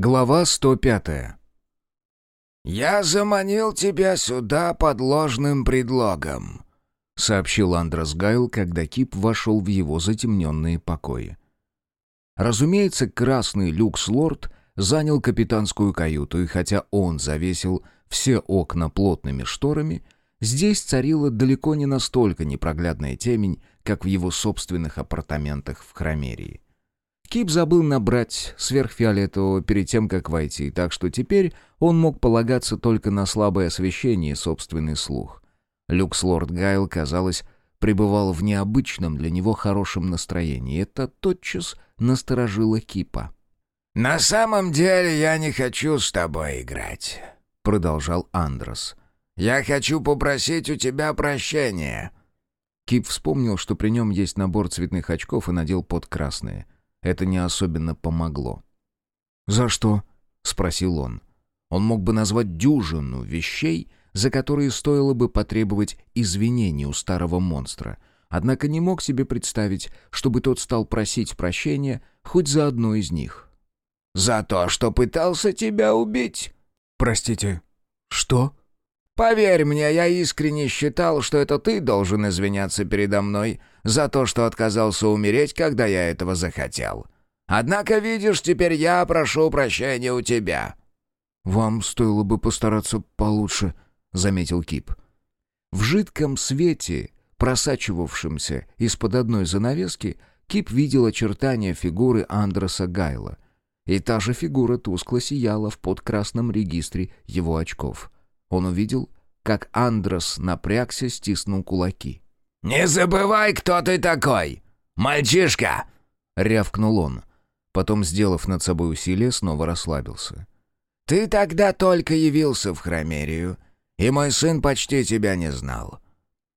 Глава 105 «Я заманил тебя сюда под ложным предлогом», — сообщил Андрес Гайл, когда Кип вошел в его затемненные покои. Разумеется, красный люкс-лорд занял капитанскую каюту, и хотя он завесил все окна плотными шторами, здесь царила далеко не настолько непроглядная темень, как в его собственных апартаментах в Хромерии. Кип забыл набрать сверхфиолетового перед тем, как войти, так что теперь он мог полагаться только на слабое освещение и собственный слух. Люкс-лорд Гайл, казалось, пребывал в необычном для него хорошем настроении. Это тотчас насторожило Кипа. «На самом деле я не хочу с тобой играть», — продолжал Андрос. «Я хочу попросить у тебя прощения». Кип вспомнил, что при нем есть набор цветных очков и надел под красные — это не особенно помогло. «За что?» — спросил он. Он мог бы назвать дюжину вещей, за которые стоило бы потребовать извинений у старого монстра, однако не мог себе представить, чтобы тот стал просить прощения хоть за одну из них. «За то, что пытался тебя убить?» «Простите, что?» Поверь мне, я искренне считал, что это ты должен извиняться передо мной за то, что отказался умереть, когда я этого захотел. Однако, видишь, теперь я прошу прощения у тебя». «Вам стоило бы постараться получше», — заметил Кип. В жидком свете, просачивавшемся из-под одной занавески, Кип видел очертания фигуры Андреса Гайла. И та же фигура тускло сияла в подкрасном регистре его очков — он увидел, как Андрос напрягся, стиснул кулаки. «Не забывай, кто ты такой! Мальчишка!» — рявкнул он. Потом, сделав над собой усилие, снова расслабился. «Ты тогда только явился в Хромерию, и мой сын почти тебя не знал.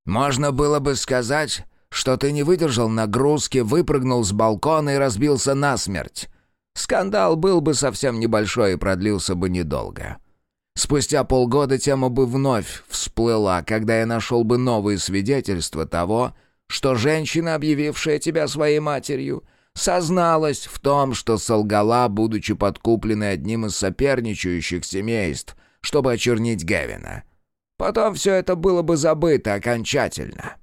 Можно было бы сказать, что ты не выдержал нагрузки, выпрыгнул с балкона и разбился насмерть. Скандал был бы совсем небольшой и продлился бы недолго. Спустя полгода тема бы вновь всплыла, когда я нашел бы новые свидетельства того, что женщина, объявившая тебя своей матерью, созналась в том, что солгала, будучи подкупленной одним из соперничающих семейств, чтобы очернить Гевина. Потом все это было бы забыто окончательно.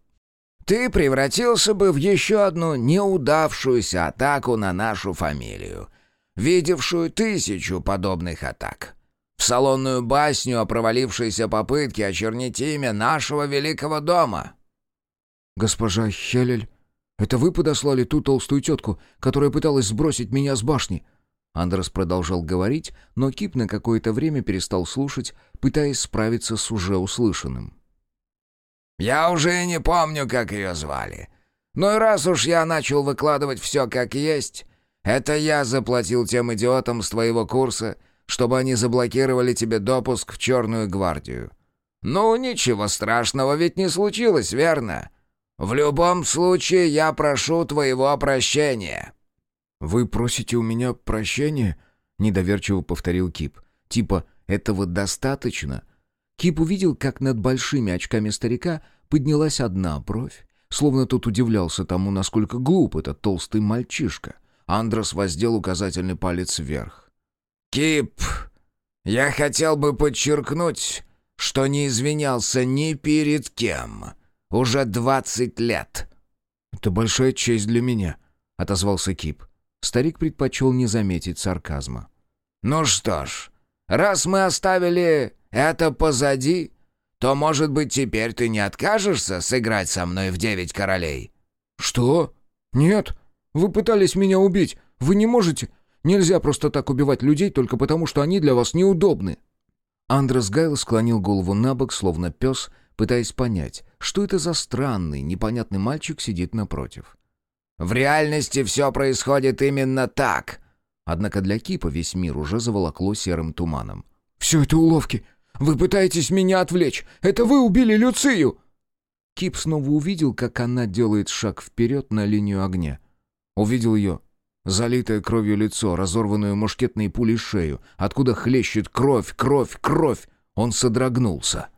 Ты превратился бы в еще одну неудавшуюся атаку на нашу фамилию, видевшую тысячу подобных атак в салонную басню о провалившейся попытке очернить имя нашего великого дома». «Госпожа Хелель, это вы подослали ту толстую тетку, которая пыталась сбросить меня с башни?» Андрес продолжал говорить, но Кип на какое-то время перестал слушать, пытаясь справиться с уже услышанным. «Я уже и не помню, как ее звали. Но и раз уж я начал выкладывать все как есть, это я заплатил тем идиотам с твоего курса, чтобы они заблокировали тебе допуск в Черную гвардию. Ну, ничего страшного ведь не случилось, верно? В любом случае я прошу твоего прощения». «Вы просите у меня прощения?» — недоверчиво повторил Кип. «Типа, этого достаточно?» Кип увидел, как над большими очками старика поднялась одна бровь, словно тот удивлялся тому, насколько глуп этот толстый мальчишка. Андрос воздел указательный палец вверх. «Кип, я хотел бы подчеркнуть, что не извинялся ни перед кем. Уже двадцать лет». «Это большая честь для меня», — отозвался Кип. Старик предпочел не заметить сарказма. «Ну что ж, раз мы оставили это позади, то, может быть, теперь ты не откажешься сыграть со мной в девять королей?» «Что? Нет, вы пытались меня убить. Вы не можете...» Нельзя просто так убивать людей только потому, что они для вас неудобны». Андрес Гайл склонил голову на бок, словно пес, пытаясь понять, что это за странный, непонятный мальчик сидит напротив. «В реальности все происходит именно так!» Однако для Кипа весь мир уже заволокло серым туманом. «Все это уловки! Вы пытаетесь меня отвлечь! Это вы убили Люцию!» Кип снова увидел, как она делает шаг вперед на линию огня. Увидел ее Залитое кровью лицо, разорванную мушкетной пулей шею, откуда хлещет кровь, кровь, кровь. Он содрогнулся.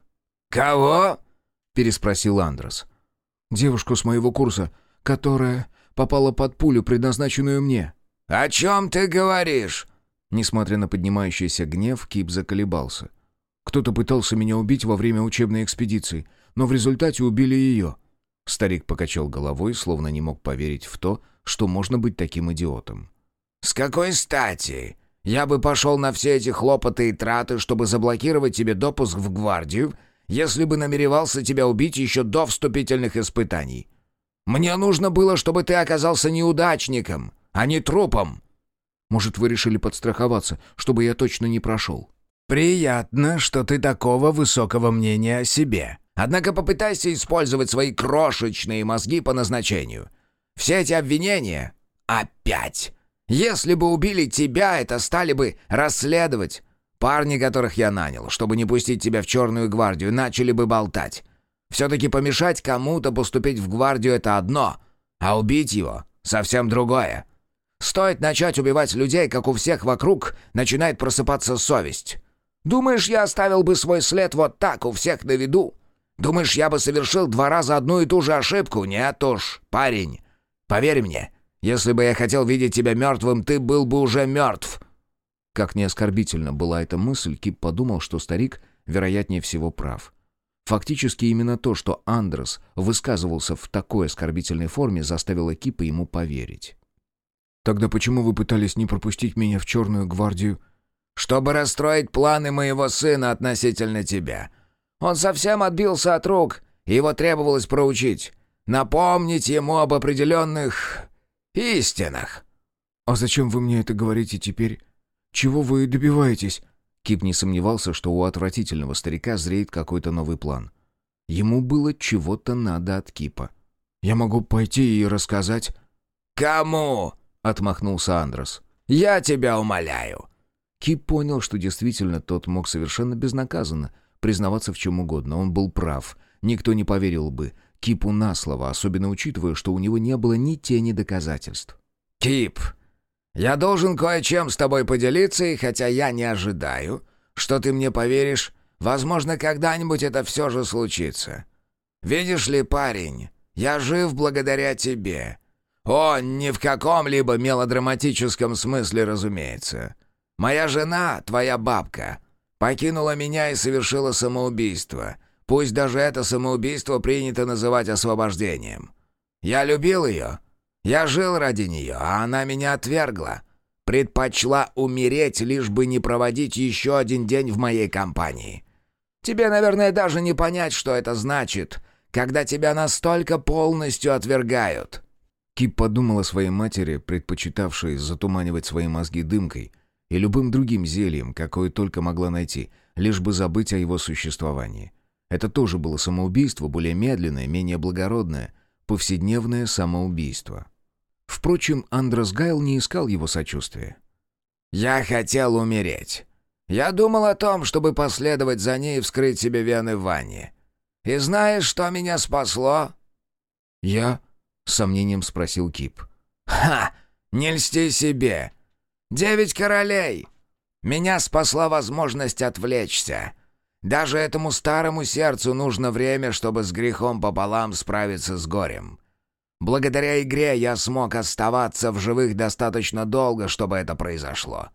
«Кого?» — переспросил Андрес. «Девушку с моего курса, которая попала под пулю, предназначенную мне». «О чем ты говоришь?» Несмотря на поднимающийся гнев, Кип заколебался. «Кто-то пытался меня убить во время учебной экспедиции, но в результате убили ее». Старик покачал головой, словно не мог поверить в то, что можно быть таким идиотом. «С какой стати? Я бы пошел на все эти хлопоты и траты, чтобы заблокировать тебе допуск в гвардию, если бы намеревался тебя убить еще до вступительных испытаний. Мне нужно было, чтобы ты оказался неудачником, а не трупом». «Может, вы решили подстраховаться, чтобы я точно не прошел?» «Приятно, что ты такого высокого мнения о себе. Однако попытайся использовать свои крошечные мозги по назначению. Все эти обвинения... Опять! Если бы убили тебя, это стали бы расследовать. Парни, которых я нанял, чтобы не пустить тебя в Черную гвардию, начали бы болтать. Все-таки помешать кому-то поступить в гвардию — это одно, а убить его — совсем другое. Стоит начать убивать людей, как у всех вокруг начинает просыпаться совесть. Думаешь, я оставил бы свой след вот так у всех на виду? Думаешь, я бы совершил два раза одну и ту же ошибку? Нет уж, парень. Поверь мне, если бы я хотел видеть тебя мертвым, ты был бы уже мертв». Как не оскорбительно была эта мысль, Кип подумал, что старик, вероятнее всего, прав. Фактически именно то, что Андрес высказывался в такой оскорбительной форме, заставило Кипа ему поверить. «Тогда почему вы пытались не пропустить меня в Черную гвардию?» «Чтобы расстроить планы моего сына относительно тебя. Он совсем отбился от рук, его требовалось проучить. Напомнить ему об определенных... истинах». «А зачем вы мне это говорите теперь? Чего вы добиваетесь?» Кип не сомневался, что у отвратительного старика зреет какой-то новый план. Ему было чего-то надо от Кипа. «Я могу пойти и рассказать?» «Кому?» — отмахнулся Андрос. «Я тебя умоляю». Кип понял, что действительно тот мог совершенно безнаказанно признаваться в чем угодно. Он был прав. Никто не поверил бы Кипу на слово, особенно учитывая, что у него не было ни тени доказательств. «Кип, я должен кое-чем с тобой поделиться, и хотя я не ожидаю, что ты мне поверишь, возможно, когда-нибудь это все же случится. Видишь ли, парень, я жив благодаря тебе. О, не в каком-либо мелодраматическом смысле, разумеется. Моя жена, твоя бабка, Покинула меня и совершила самоубийство. Пусть даже это самоубийство принято называть освобождением. Я любил ее. Я жил ради нее, а она меня отвергла. Предпочла умереть, лишь бы не проводить еще один день в моей компании. Тебе, наверное, даже не понять, что это значит, когда тебя настолько полностью отвергают». Кип подумал о своей матери, предпочитавшей затуманивать свои мозги дымкой, и любым другим зельем, какое только могла найти, лишь бы забыть о его существовании. Это тоже было самоубийство, более медленное, менее благородное, повседневное самоубийство. Впрочем, Андрос Гайл не искал его сочувствия. «Я хотел умереть. Я думал о том, чтобы последовать за ней и вскрыть себе вены в ванне. И знаешь, что меня спасло?» «Я?» — с сомнением спросил Кип. «Ха! Не льсти себе! Девять королей! Меня спасла возможность отвлечься. Даже этому старому сердцу нужно время, чтобы с грехом пополам справиться с горем. Благодаря игре я смог оставаться в живых достаточно долго, чтобы это произошло.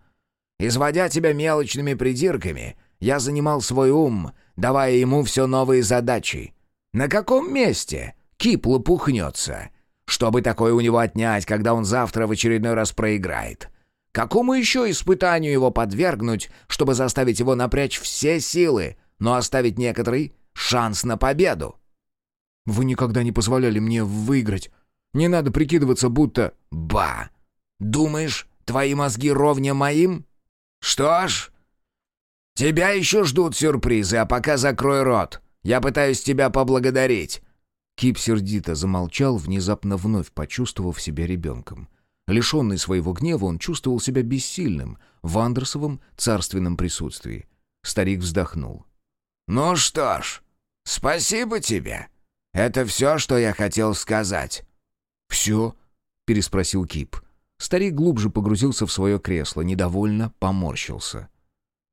Изводя тебя мелочными придирками, я занимал свой ум, давая ему все новые задачи. На каком месте Кип лопухнется? Чтобы такое у него отнять, когда он завтра в очередной раз проиграет? Какому еще испытанию его подвергнуть, чтобы заставить его напрячь все силы, но оставить некоторый шанс на победу? «Вы никогда не позволяли мне выиграть. Не надо прикидываться, будто...» «Ба! Думаешь, твои мозги ровня моим? Что ж, тебя еще ждут сюрпризы, а пока закрой рот. Я пытаюсь тебя поблагодарить». Кип сердито замолчал, внезапно вновь почувствовав себя ребенком. Лишенный своего гнева, он чувствовал себя бессильным в Андерсовом царственном присутствии. Старик вздохнул. «Ну что ж, спасибо тебе. Это все, что я хотел сказать». «Все?» — переспросил Кип. Старик глубже погрузился в свое кресло, недовольно поморщился.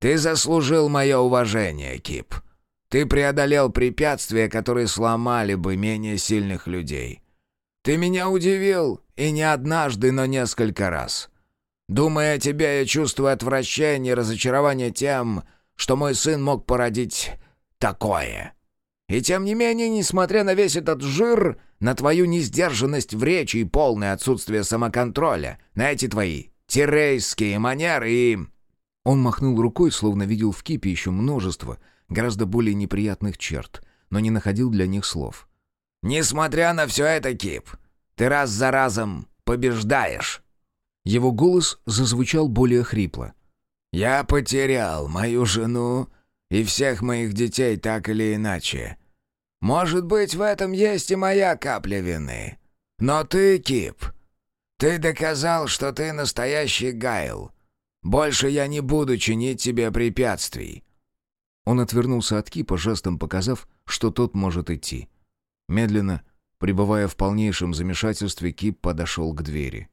«Ты заслужил мое уважение, Кип. Ты преодолел препятствия, которые сломали бы менее сильных людей. Ты меня удивил, и не однажды, но несколько раз. Думая о тебе, я чувствую отвращение и разочарование тем, что мой сын мог породить такое. И тем не менее, несмотря на весь этот жир, на твою несдержанность в речи и полное отсутствие самоконтроля, на эти твои тирейские манеры и...» Он махнул рукой, словно видел в кипе еще множество гораздо более неприятных черт, но не находил для них слов. «Несмотря на все это, Кип, ты раз за разом побеждаешь». Его голос зазвучал более хрипло. «Я потерял мою жену и всех моих детей так или иначе. Может быть, в этом есть и моя капля вины. Но ты, Кип, ты доказал, что ты настоящий Гайл. Больше я не буду чинить тебе препятствий». Он отвернулся от Кипа, жестом показав, что тот может идти. Медленно, пребывая в полнейшем замешательстве, Кип подошел к двери.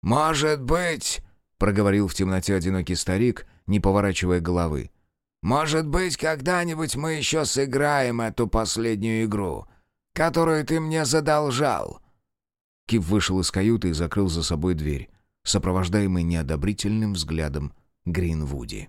«Может быть...» — проговорил в темноте одинокий старик, не поворачивая головы. «Может быть, когда-нибудь мы еще сыграем эту последнюю игру, которую ты мне задолжал». Кип вышел из каюты и закрыл за собой дверь, сопровождаемый неодобрительным взглядом Гринвуди.